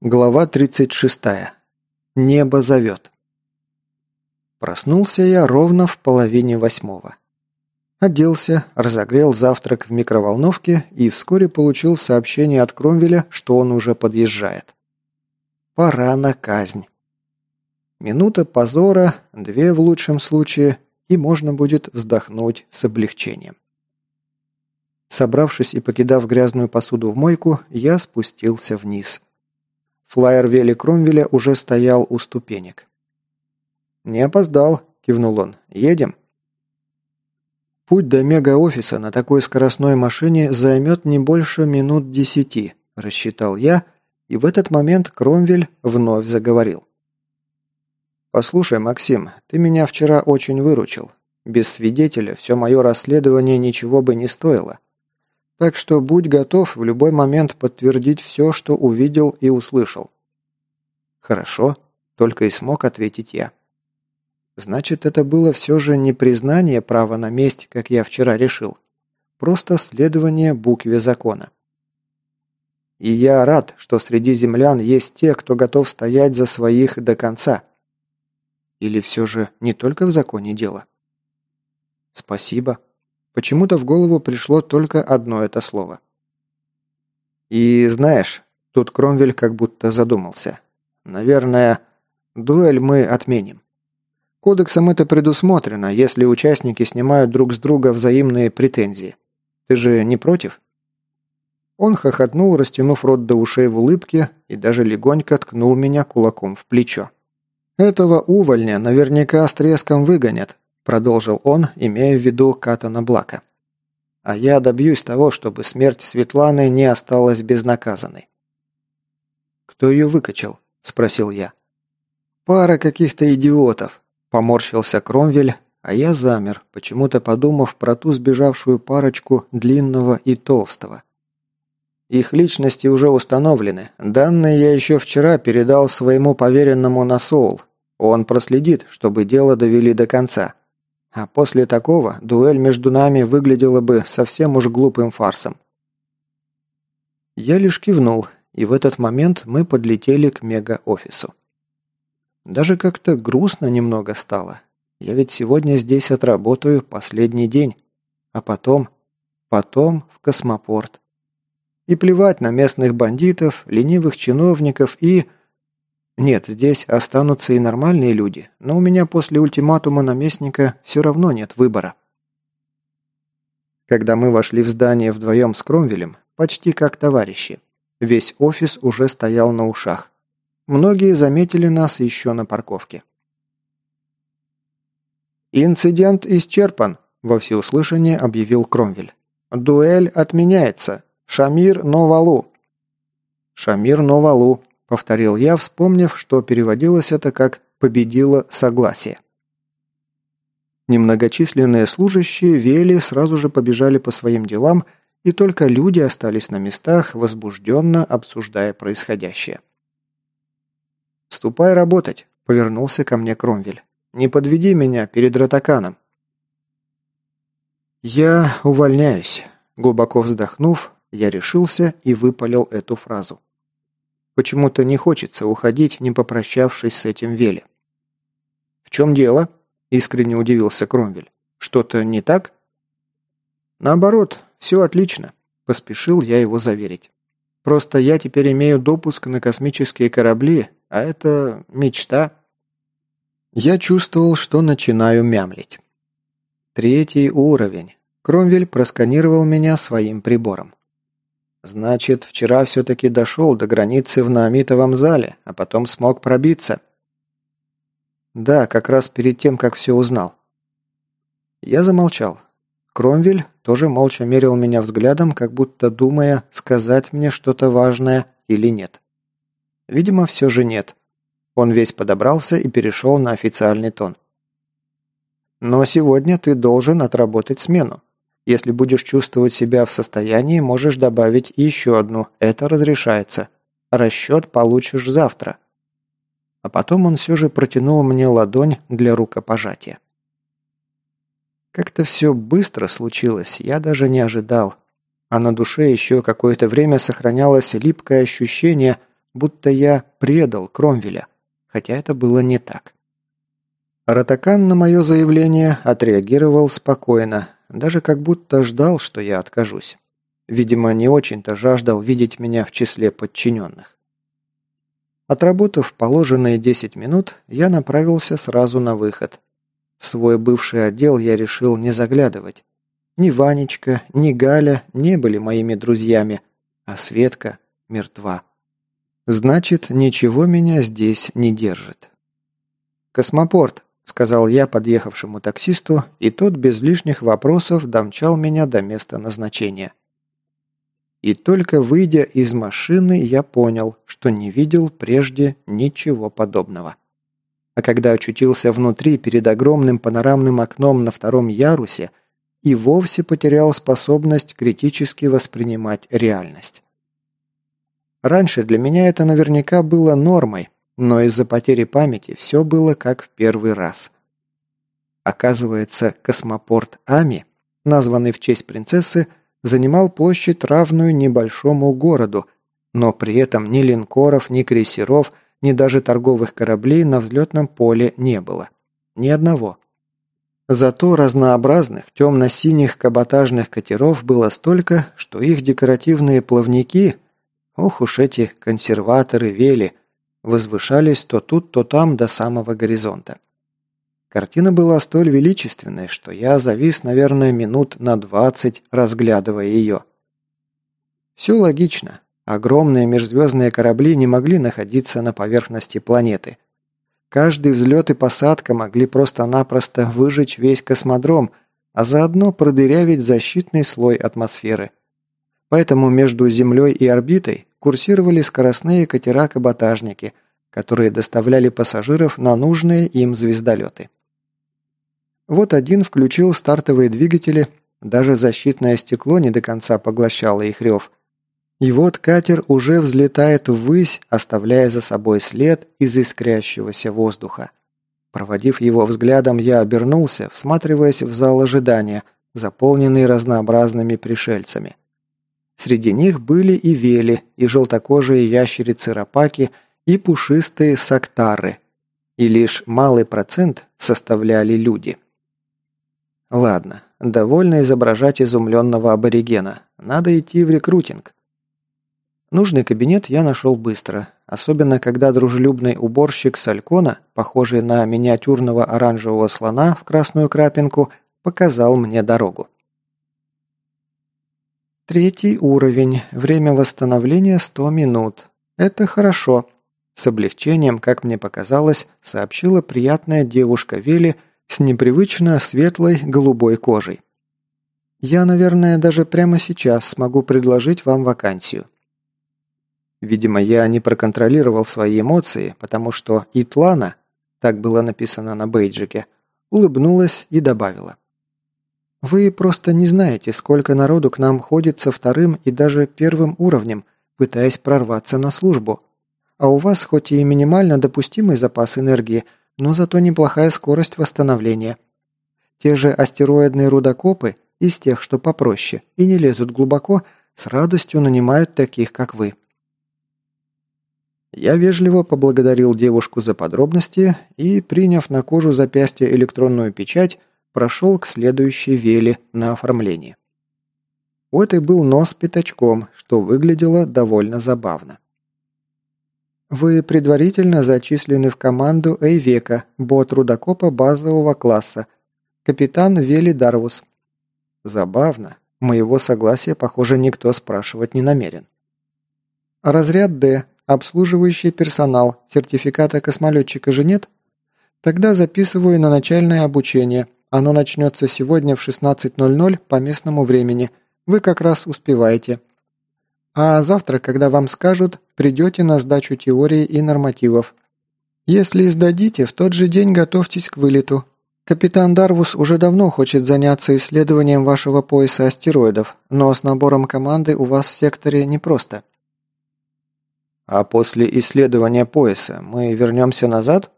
Глава 36. Небо зовет. Проснулся я ровно в половине восьмого. Оделся, разогрел завтрак в микроволновке и вскоре получил сообщение от Кромвеля, что он уже подъезжает. Пора на казнь. Минута позора, две в лучшем случае, и можно будет вздохнуть с облегчением. Собравшись и покидав грязную посуду в мойку, я спустился вниз – Флайер Вели Кромвеля уже стоял у ступенек. «Не опоздал», – кивнул он. «Едем?» «Путь до мега-офиса на такой скоростной машине займет не больше минут десяти», – рассчитал я, и в этот момент Кромвель вновь заговорил. «Послушай, Максим, ты меня вчера очень выручил. Без свидетеля все мое расследование ничего бы не стоило. Так что будь готов в любой момент подтвердить все, что увидел и услышал». «Хорошо», — только и смог ответить я. «Значит, это было все же не признание права на месть, как я вчера решил. Просто следование букве закона». «И я рад, что среди землян есть те, кто готов стоять за своих до конца». «Или все же не только в законе дело?» «Спасибо», Почему-то в голову пришло только одно это слово. И знаешь, тут Кромвель как будто задумался. Наверное, дуэль мы отменим. Кодексом это предусмотрено, если участники снимают друг с друга взаимные претензии. Ты же не против? Он хохотнул, растянув рот до ушей в улыбке и даже легонько ткнул меня кулаком в плечо. Этого увольня наверняка с треском выгонят, продолжил он, имея в виду Катана Блака. А я добьюсь того, чтобы смерть Светланы не осталась безнаказанной. «Кто ее выкачал?» – спросил я. «Пара каких-то идиотов», – поморщился Кромвель, а я замер, почему-то подумав про ту сбежавшую парочку длинного и толстого. Их личности уже установлены. Данные я еще вчера передал своему поверенному на Соул. Он проследит, чтобы дело довели до конца. А после такого дуэль между нами выглядела бы совсем уж глупым фарсом. Я лишь кивнул, и в этот момент мы подлетели к мега-офису. Даже как-то грустно немного стало. Я ведь сегодня здесь отработаю последний день. А потом... Потом в космопорт. И плевать на местных бандитов, ленивых чиновников и... Нет, здесь останутся и нормальные люди, но у меня после ультиматума наместника все равно нет выбора. Когда мы вошли в здание вдвоем с Кромвелем, почти как товарищи, весь офис уже стоял на ушах. Многие заметили нас еще на парковке. «Инцидент исчерпан», – во всеуслышание объявил Кромвель. «Дуэль отменяется. Шамир Новалу». «Шамир Новалу», Повторил я, вспомнив, что переводилось это как «победило согласие». Немногочисленные служащие Вели сразу же побежали по своим делам, и только люди остались на местах, возбужденно обсуждая происходящее. «Ступай работать», — повернулся ко мне Кромвель. «Не подведи меня перед Ротаканом». «Я увольняюсь», — глубоко вздохнув, я решился и выпалил эту фразу. Почему-то не хочется уходить, не попрощавшись с этим Веле. «В чем дело?» – искренне удивился Кромвель. «Что-то не так?» «Наоборот, все отлично», – поспешил я его заверить. «Просто я теперь имею допуск на космические корабли, а это мечта». Я чувствовал, что начинаю мямлить. Третий уровень. Кромвель просканировал меня своим прибором. Значит, вчера все-таки дошел до границы в Наамитовом зале, а потом смог пробиться. Да, как раз перед тем, как все узнал. Я замолчал. Кромвель тоже молча мерил меня взглядом, как будто думая, сказать мне что-то важное или нет. Видимо, все же нет. Он весь подобрался и перешел на официальный тон. «Но сегодня ты должен отработать смену. Если будешь чувствовать себя в состоянии, можешь добавить еще одну. Это разрешается. Расчет получишь завтра. А потом он все же протянул мне ладонь для рукопожатия. Как-то все быстро случилось, я даже не ожидал. А на душе еще какое-то время сохранялось липкое ощущение, будто я предал Кромвеля, хотя это было не так. Ратакан на мое заявление отреагировал спокойно, даже как будто ждал, что я откажусь. Видимо, не очень-то жаждал видеть меня в числе подчиненных. Отработав положенные 10 минут, я направился сразу на выход. В свой бывший отдел я решил не заглядывать. Ни Ванечка, ни Галя не были моими друзьями, а Светка мертва. Значит, ничего меня здесь не держит. «Космопорт», — сказал я подъехавшему таксисту, и тот без лишних вопросов домчал меня до места назначения. И только выйдя из машины, я понял, что не видел прежде ничего подобного. А когда очутился внутри, перед огромным панорамным окном на втором ярусе, и вовсе потерял способность критически воспринимать реальность. Раньше для меня это наверняка было нормой, но из-за потери памяти все было как в первый раз. Оказывается, космопорт Ами, названный в честь принцессы, занимал площадь, равную небольшому городу, но при этом ни линкоров, ни крейсеров, ни даже торговых кораблей на взлетном поле не было. Ни одного. Зато разнообразных темно-синих каботажных катеров было столько, что их декоративные плавники, ох уж эти консерваторы вели, возвышались то тут, то там до самого горизонта. Картина была столь величественной, что я завис, наверное, минут на двадцать, разглядывая ее. Все логично. Огромные межзвездные корабли не могли находиться на поверхности планеты. Каждый взлет и посадка могли просто-напросто выжечь весь космодром, а заодно продырявить защитный слой атмосферы. Поэтому между Землей и орбитой курсировали скоростные катера-каботажники, которые доставляли пассажиров на нужные им звездолеты. Вот один включил стартовые двигатели, даже защитное стекло не до конца поглощало их рев. И вот катер уже взлетает ввысь, оставляя за собой след из искрящегося воздуха. Проводив его взглядом, я обернулся, всматриваясь в зал ожидания, заполненный разнообразными пришельцами. Среди них были и вели, и желтокожие ящерицы-рапаки, и пушистые сактары. И лишь малый процент составляли люди – Ладно, довольно изображать изумленного аборигена. Надо идти в рекрутинг. Нужный кабинет я нашел быстро, особенно когда дружелюбный уборщик Салькона, похожий на миниатюрного оранжевого слона в красную крапинку, показал мне дорогу. Третий уровень. Время восстановления 100 минут. Это хорошо. С облегчением, как мне показалось, сообщила приятная девушка Вели, с непривычно светлой голубой кожей. Я, наверное, даже прямо сейчас смогу предложить вам вакансию. Видимо, я не проконтролировал свои эмоции, потому что Итлана, так было написано на бейджике, улыбнулась и добавила. «Вы просто не знаете, сколько народу к нам ходит со вторым и даже первым уровнем, пытаясь прорваться на службу. А у вас хоть и минимально допустимый запас энергии – но зато неплохая скорость восстановления. Те же астероидные рудокопы из тех, что попроще и не лезут глубоко, с радостью нанимают таких, как вы. Я вежливо поблагодарил девушку за подробности и, приняв на кожу запястья электронную печать, прошел к следующей веле на оформление. У этой был нос пятачком, что выглядело довольно забавно. Вы предварительно зачислены в команду Эйвека, бот рудокопа базового класса. Капитан Вели Дарвус. Забавно. Моего согласия, похоже, никто спрашивать не намерен. Разряд «Д». Обслуживающий персонал. Сертификата космолетчика же нет? Тогда записываю на начальное обучение. Оно начнется сегодня в 16.00 по местному времени. Вы как раз успеваете. А завтра, когда вам скажут, придете на сдачу теории и нормативов. Если сдадите, в тот же день готовьтесь к вылету. Капитан Дарвус уже давно хочет заняться исследованием вашего пояса астероидов, но с набором команды у вас в секторе непросто. А после исследования пояса мы вернемся назад?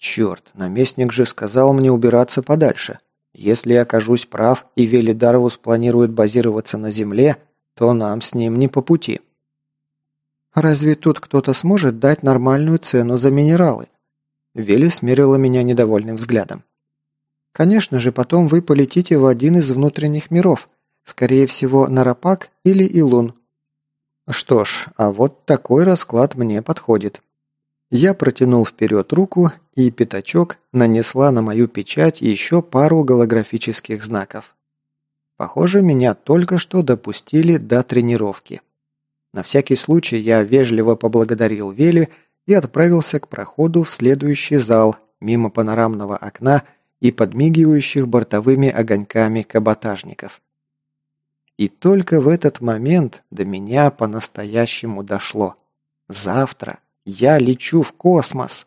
Черт, наместник же сказал мне убираться подальше. Если я окажусь прав и Вели Дарвус планирует базироваться на Земле, то нам с ним не по пути. «Разве тут кто-то сможет дать нормальную цену за минералы?» Вилли смерила меня недовольным взглядом. «Конечно же, потом вы полетите в один из внутренних миров, скорее всего, на Рапак или Илун». «Что ж, а вот такой расклад мне подходит». Я протянул вперед руку, и пятачок нанесла на мою печать еще пару голографических знаков. Похоже, меня только что допустили до тренировки. На всякий случай я вежливо поблагодарил Вели и отправился к проходу в следующий зал, мимо панорамного окна и подмигивающих бортовыми огоньками каботажников. И только в этот момент до меня по-настоящему дошло. Завтра я лечу в космос.